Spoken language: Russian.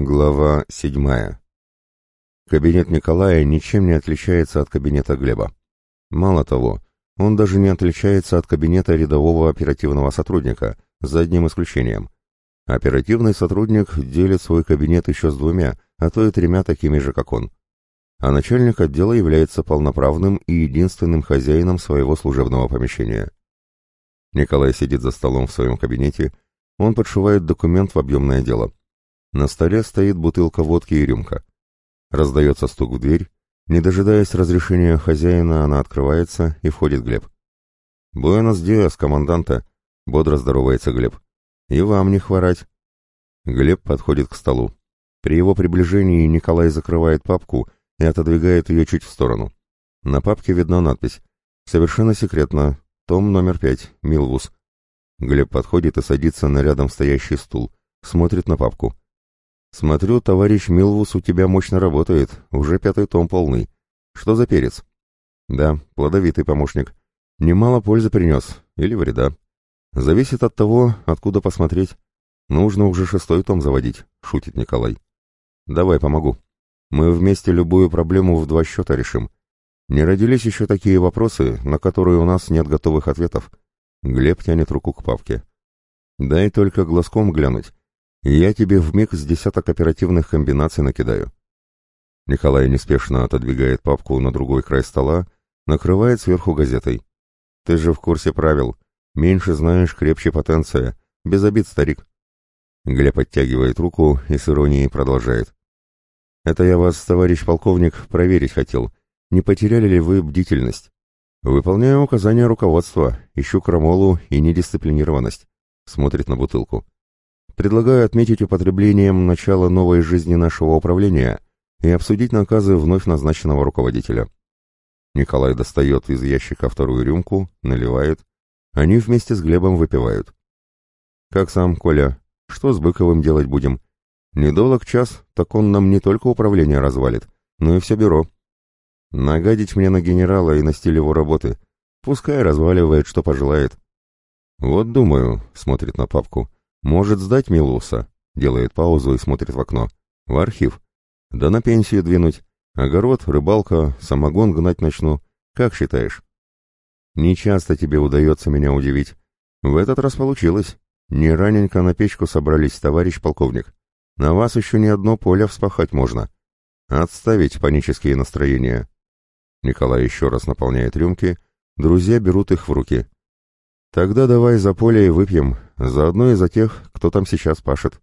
Глава седьмая. Кабинет Николая ничем не отличается от кабинета Глеба. Мало того, он даже не отличается от кабинета рядового оперативного сотрудника, за одним исключением. Оперативный сотрудник делит свой кабинет еще с двумя, а то и тремя такими же, как он. А начальник отдела является полноправным и единственным хозяином своего служебного помещения. Николай сидит за столом в своем кабинете, он подшивает документ в объемное дело. На столе стоит бутылка водки и рюмка. Раздается стук в дверь. Не дожидаясь разрешения хозяина, она открывается, и входит Глеб. «Буэнос диас, команданта!» — бодро здоровается Глеб. «И вам не хворать!» Глеб подходит к столу. При его приближении Николай закрывает папку и отодвигает ее чуть в сторону. На папке видна надпись «Совершенно секретно. Том номер пять. Милвус». Глеб подходит и садится на рядом стоящий стул. Смотрит на папку. «Смотрю, товарищ Милвус у тебя мощно работает, уже пятый том полный. Что за перец?» «Да, плодовитый помощник. Немало пользы принес, или вреда. Зависит от того, откуда посмотреть. Нужно уже шестой том заводить», — шутит Николай. «Давай помогу. Мы вместе любую проблему в два счета решим. Не родились еще такие вопросы, на которые у нас нет готовых ответов». Глеб тянет руку к папке. «Дай только глазком глянуть, я тебе вмиг с десяток оперативных комбинаций накидаю. Николай неспешно отодвигает папку на другой край стола, накрывает сверху газетой. Ты же в курсе правил. Меньше знаешь, крепче потенция. Без обид, старик. Глеб оттягивает руку и с иронией продолжает. Это я вас, товарищ полковник, проверить хотел. Не потеряли ли вы бдительность? Выполняю указания руководства, ищу крамолу и недисциплинированность. Смотрит на бутылку. Предлагаю отметить употреблением начала новой жизни нашего управления и обсудить наказы вновь назначенного руководителя. Николай достает из ящика вторую рюмку, наливает. Они вместе с Глебом выпивают. «Как сам, Коля? Что с Быковым делать будем? Недолг час, так он нам не только управление развалит, но и все бюро. Нагадить мне на генерала и на стиль его работы. Пускай разваливает, что пожелает». «Вот думаю», — смотрит на папку, — «Может сдать Милуса?» Делает паузу и смотрит в окно. «В архив?» «Да на пенсию двинуть. Огород, рыбалка, самогон гнать начну. Как считаешь?» «Не часто тебе удается меня удивить. В этот раз получилось. Не раненько на печку собрались, товарищ полковник. На вас еще не одно поле вспахать можно. Отставить панические настроения». Николай еще раз наполняет рюмки, друзья берут их в руки. «Тогда давай за поле и выпьем, заодно и за тех, кто там сейчас пашет».